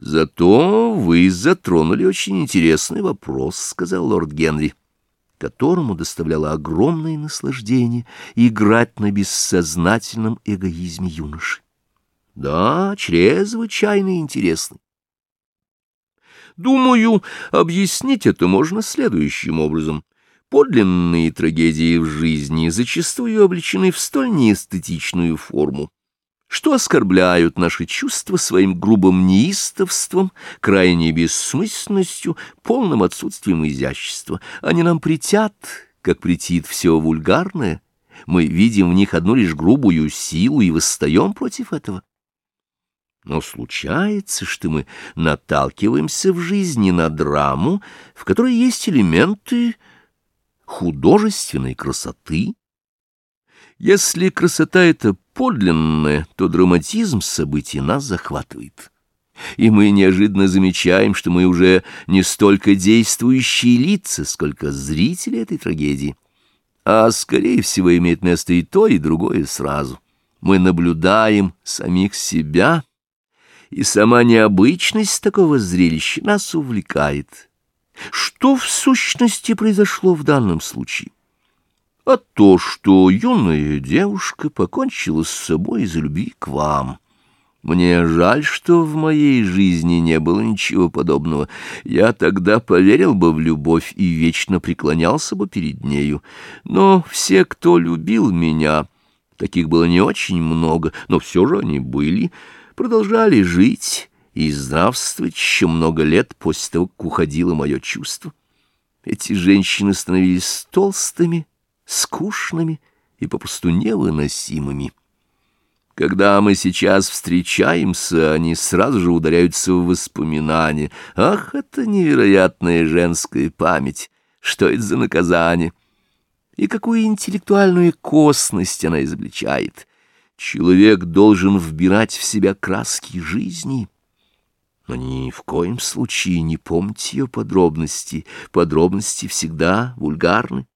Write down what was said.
Зато вы затронули очень интересный вопрос, — сказал лорд Генри, которому доставляло огромное наслаждение играть на бессознательном эгоизме юноши. Да, чрезвычайно интересный. Думаю, объяснить это можно следующим образом. Подлинные трагедии в жизни зачастую облечены в столь неэстетичную форму, что оскорбляют наши чувства своим грубым неистовством, крайней бессмысленностью, полным отсутствием изящества. Они нам притят, как претит все вульгарное. Мы видим в них одну лишь грубую силу и восстаем против этого. Но случается, что мы наталкиваемся в жизни на драму, в которой есть элементы художественной красоты, если красота эта подлинная, то драматизм событий нас захватывает. И мы неожиданно замечаем, что мы уже не столько действующие лица, сколько зрители этой трагедии. А, скорее всего, имеет место и то, и другое сразу. Мы наблюдаем самих себя, и сама необычность такого зрелища нас увлекает. Что в сущности произошло в данном случае? А то, что юная девушка покончила с собой из-за любви к вам. Мне жаль, что в моей жизни не было ничего подобного. Я тогда поверил бы в любовь и вечно преклонялся бы перед нею. Но все, кто любил меня, таких было не очень много, но все же они были, продолжали жить и здравствовать еще много лет после того, как уходило мое чувство. Эти женщины становились толстыми, скучными и попросту невыносимыми. Когда мы сейчас встречаемся, они сразу же ударяются в воспоминания. Ах, это невероятная женская память! Что это за наказание? И какую интеллектуальную косность она изобличает! Человек должен вбирать в себя краски жизни. Но ни в коем случае не помните ее подробности. Подробности всегда вульгарны.